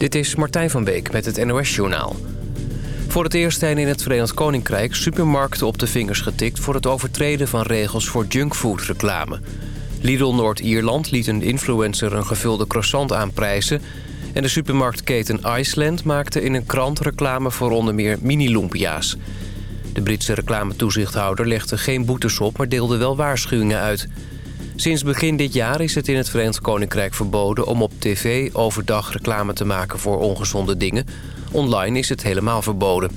Dit is Martijn van Beek met het NOS-journaal. Voor het eerst zijn in het Verenigd Koninkrijk supermarkten op de vingers getikt... voor het overtreden van regels voor junkfood-reclame. Lidl Noord-Ierland liet een influencer een gevulde croissant aanprijzen... en de supermarktketen Iceland maakte in een krant reclame voor onder meer mini-lumpia's. De Britse reclametoezichthouder legde geen boetes op, maar deelde wel waarschuwingen uit... Sinds begin dit jaar is het in het Verenigd Koninkrijk verboden... om op tv overdag reclame te maken voor ongezonde dingen. Online is het helemaal verboden.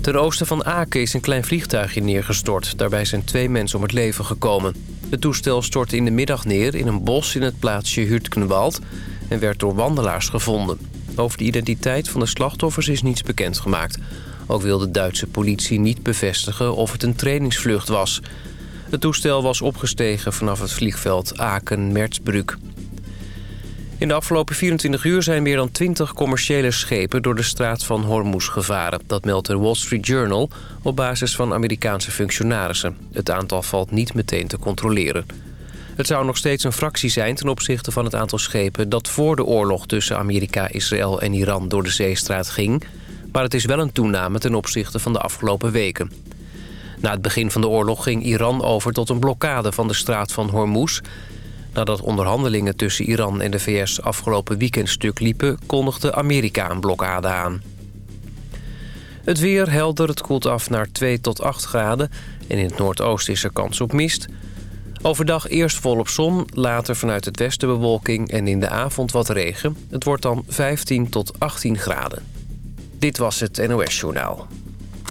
Ten oosten van Aken is een klein vliegtuigje neergestort. Daarbij zijn twee mensen om het leven gekomen. Het toestel stortte in de middag neer in een bos in het plaatsje Hurtkenwald... en werd door wandelaars gevonden. Over de identiteit van de slachtoffers is niets bekendgemaakt. Ook wil de Duitse politie niet bevestigen of het een trainingsvlucht was... Het toestel was opgestegen vanaf het vliegveld Aken-Merzbrück. In de afgelopen 24 uur zijn meer dan 20 commerciële schepen... door de straat van Hormuz gevaren. Dat meldt de Wall Street Journal op basis van Amerikaanse functionarissen. Het aantal valt niet meteen te controleren. Het zou nog steeds een fractie zijn ten opzichte van het aantal schepen... dat voor de oorlog tussen Amerika, Israël en Iran door de zeestraat ging... maar het is wel een toename ten opzichte van de afgelopen weken. Na het begin van de oorlog ging Iran over tot een blokkade van de straat van Hormuz. Nadat onderhandelingen tussen Iran en de VS afgelopen weekend stuk liepen... kondigde Amerika een blokkade aan. Het weer helder, het koelt af naar 2 tot 8 graden... en in het noordoosten is er kans op mist. Overdag eerst volop zon, later vanuit het westen bewolking... en in de avond wat regen. Het wordt dan 15 tot 18 graden. Dit was het NOS Journaal.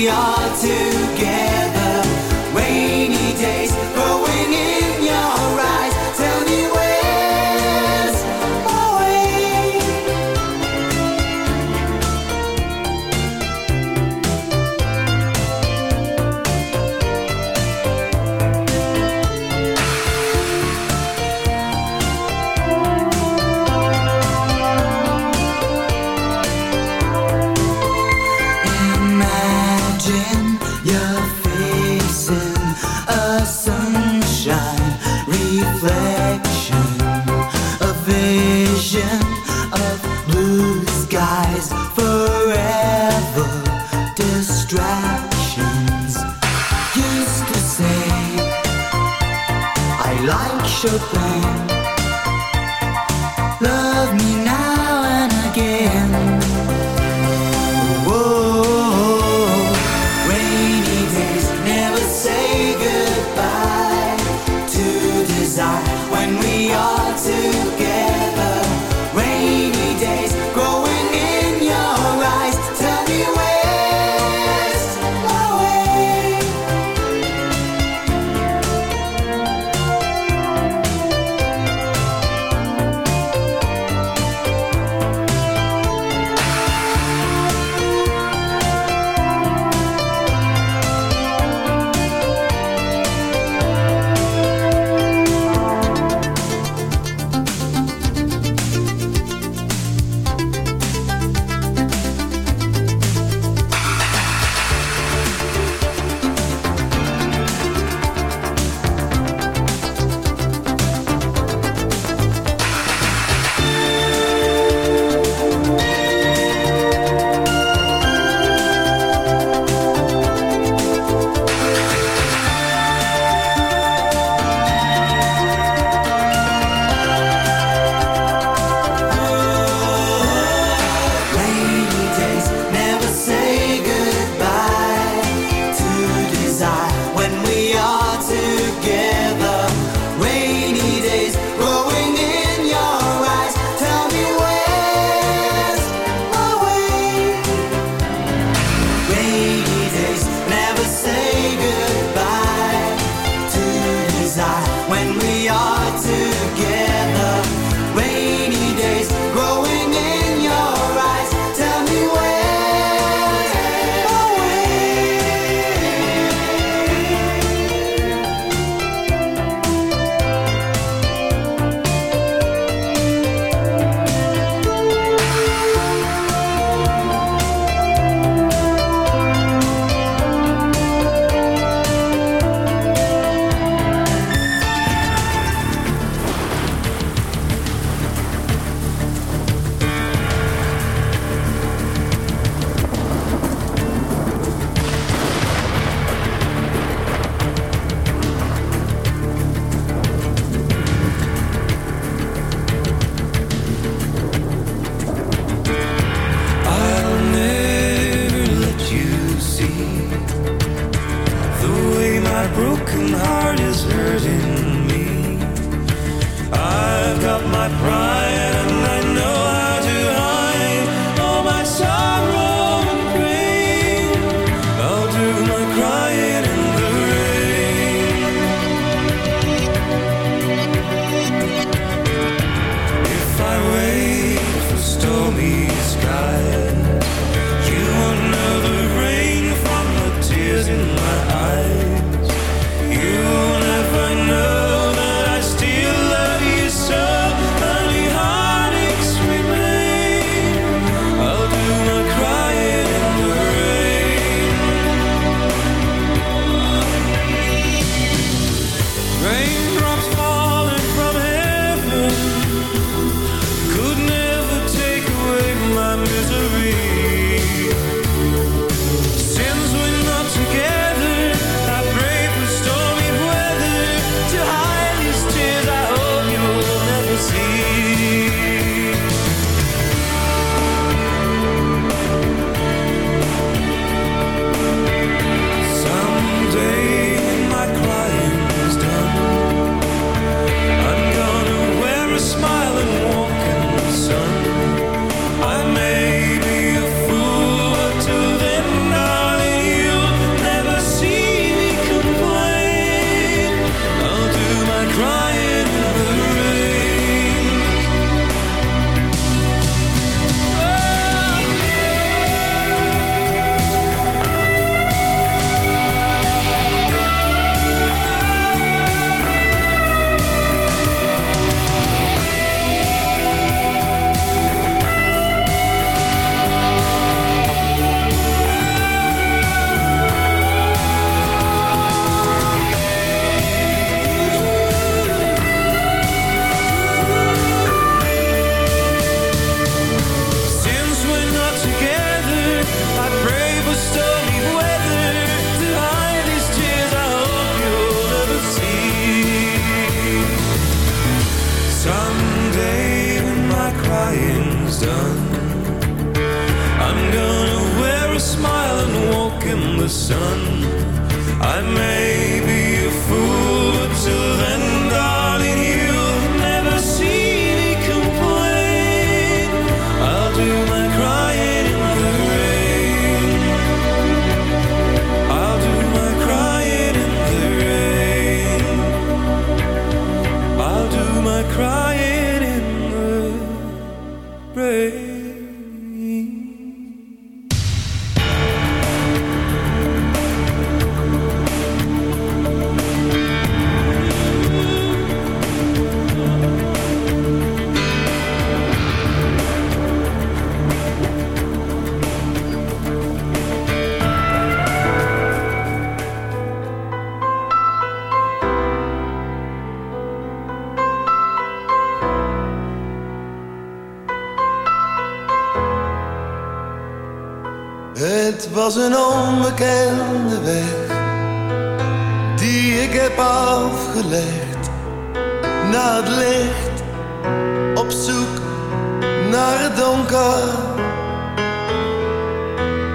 Yeah.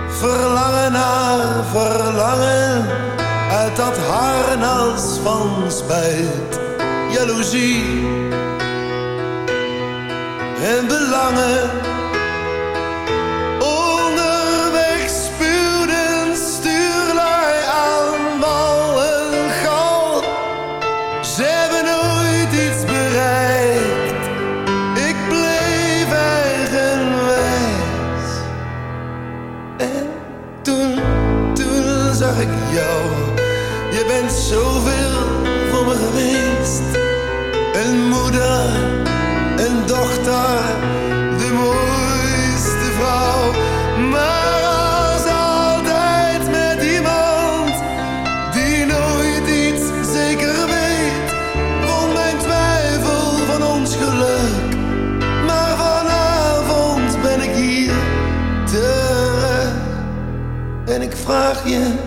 Verlangen naar verlangen uit dat harnas van spijt, jaloezie en belangen. Yeah.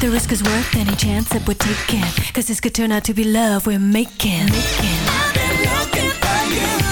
The risk is worth any chance that we're taking. Cause this could turn out to be love we're making. making. I've been looking for you.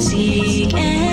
and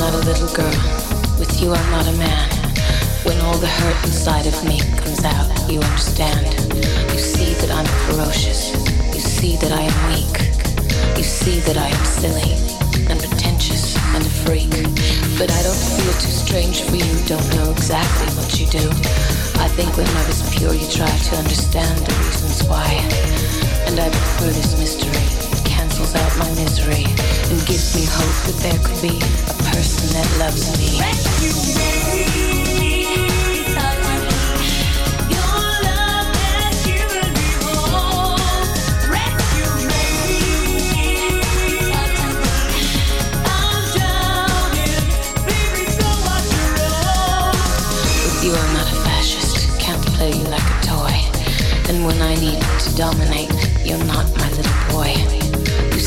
not a little girl. With you, I'm not a man. When all the hurt inside of me comes out, you understand. You see that I'm ferocious. You see that I am weak. You see that I am silly and pretentious and a freak. But I don't feel too strange for you. Don't know exactly what you do. I think when love is pure, you try to understand the reasons why. And I prefer this mystery. Cancels out my misery and gives me hope that there could be a person that loves me. Rescue me. Your love has given me hope. Rescue me. I'm drowning, baby, so watch your road. You, I'm not a fascist. Can't play you like a toy. And when I need to dominate, you're not my little boy.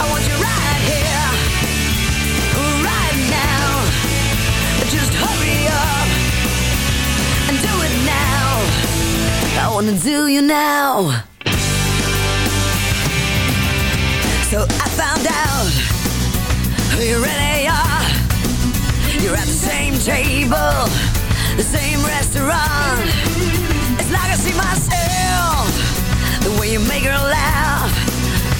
I want you right here, right now. Just hurry up and do it now. I wanna do you now. So I found out who you really are. You're at the same table, the same restaurant. It's like I see myself, the way you make her laugh.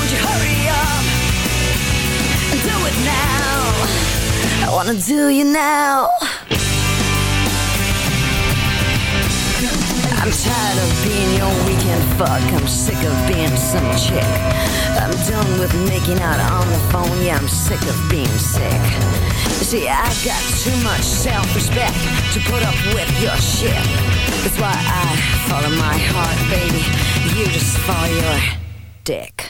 Don't you hurry up and do it now? I wanna do you now. I'm tired of being your weekend fuck. I'm sick of being some chick. I'm done with making out on the phone. Yeah, I'm sick of being sick. You see, I've got too much self-respect to put up with your shit. That's why I follow my heart, baby. You just follow your dick.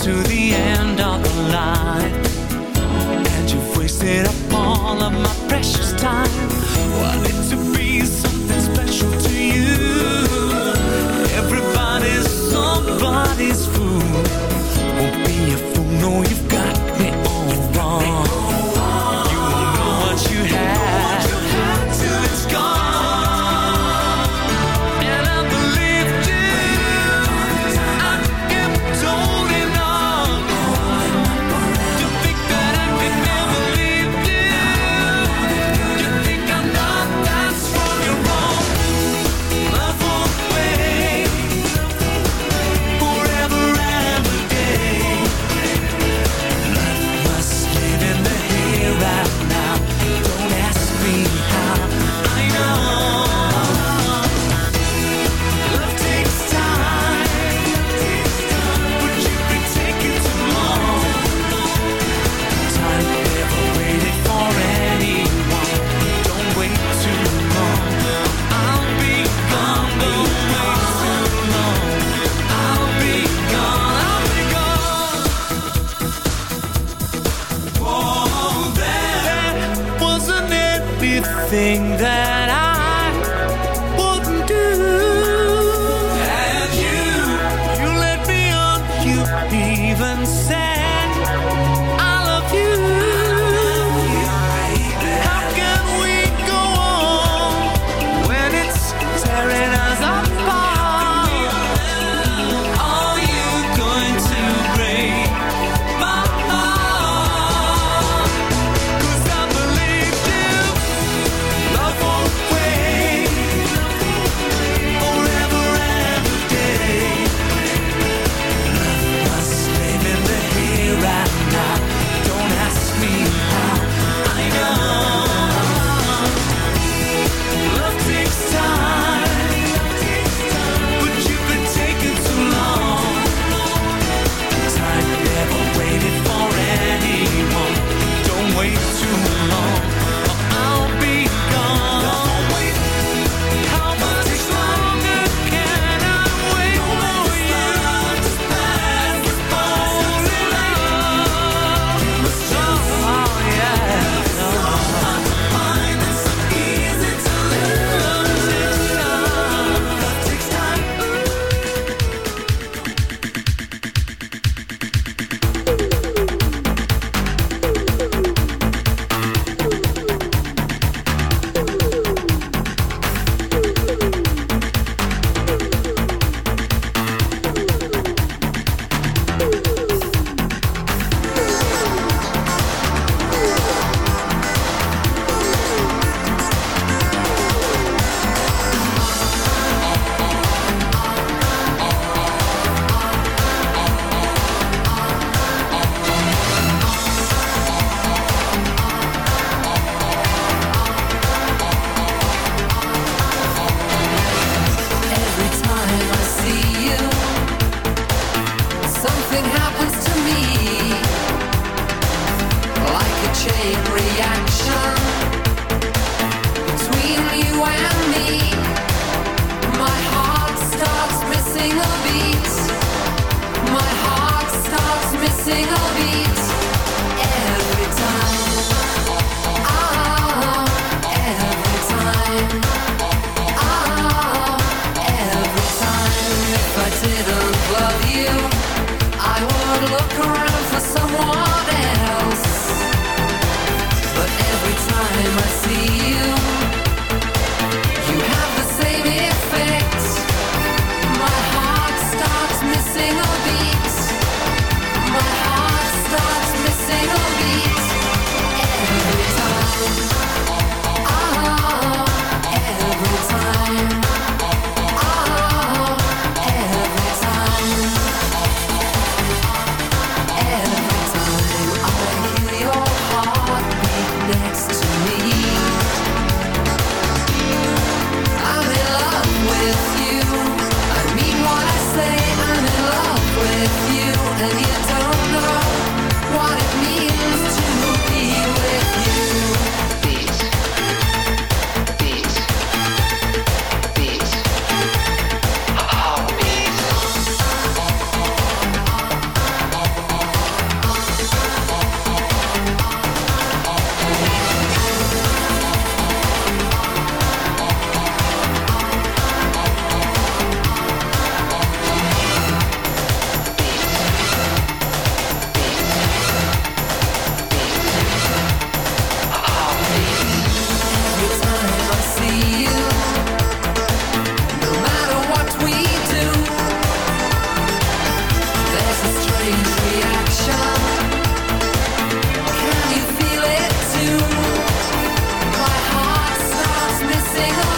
to the end of the line. And you've wasted up all of my precious time. Wanted to be something special single beat starts missing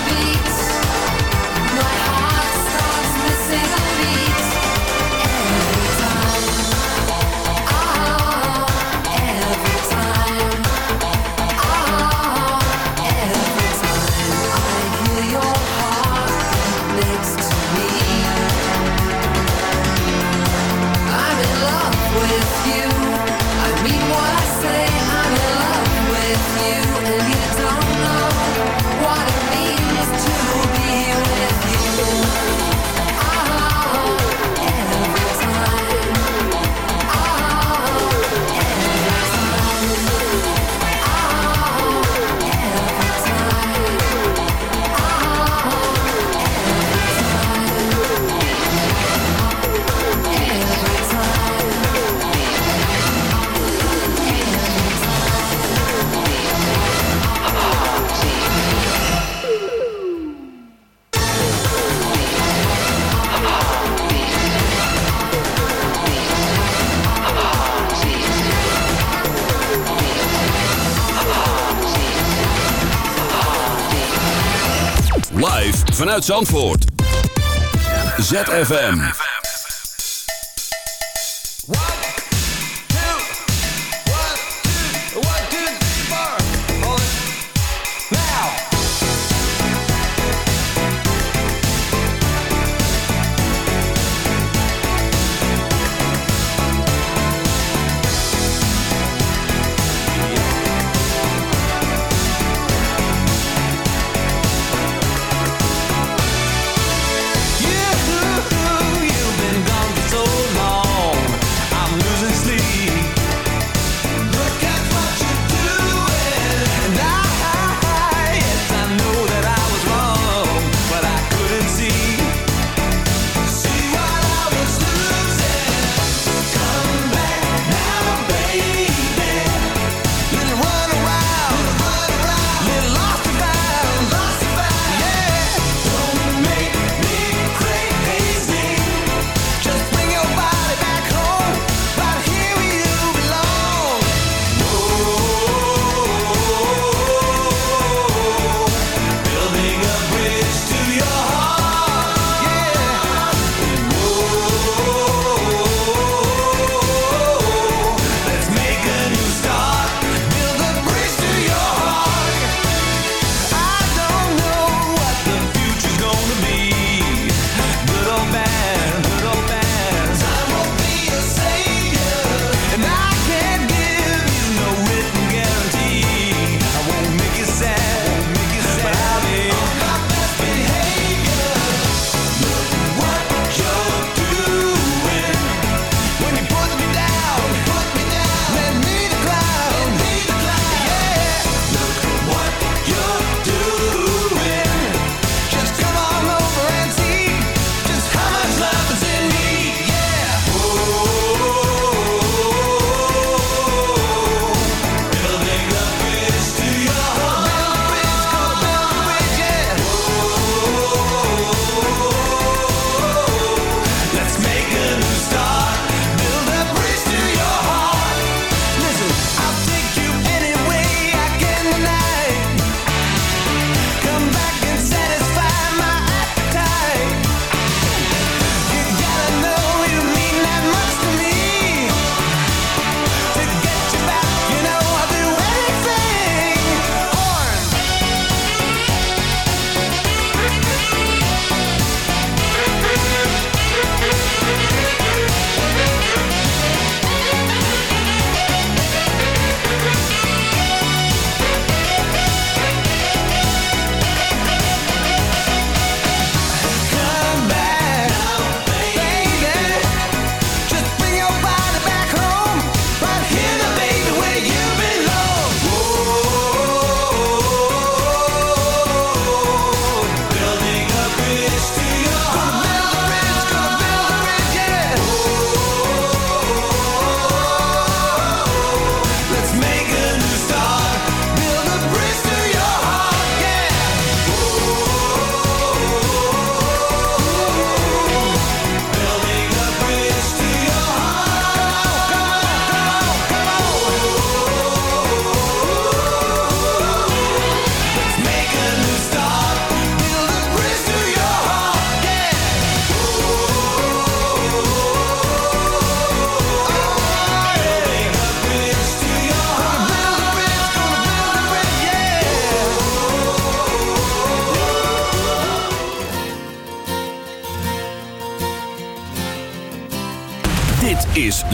Zandvoort. ZFM.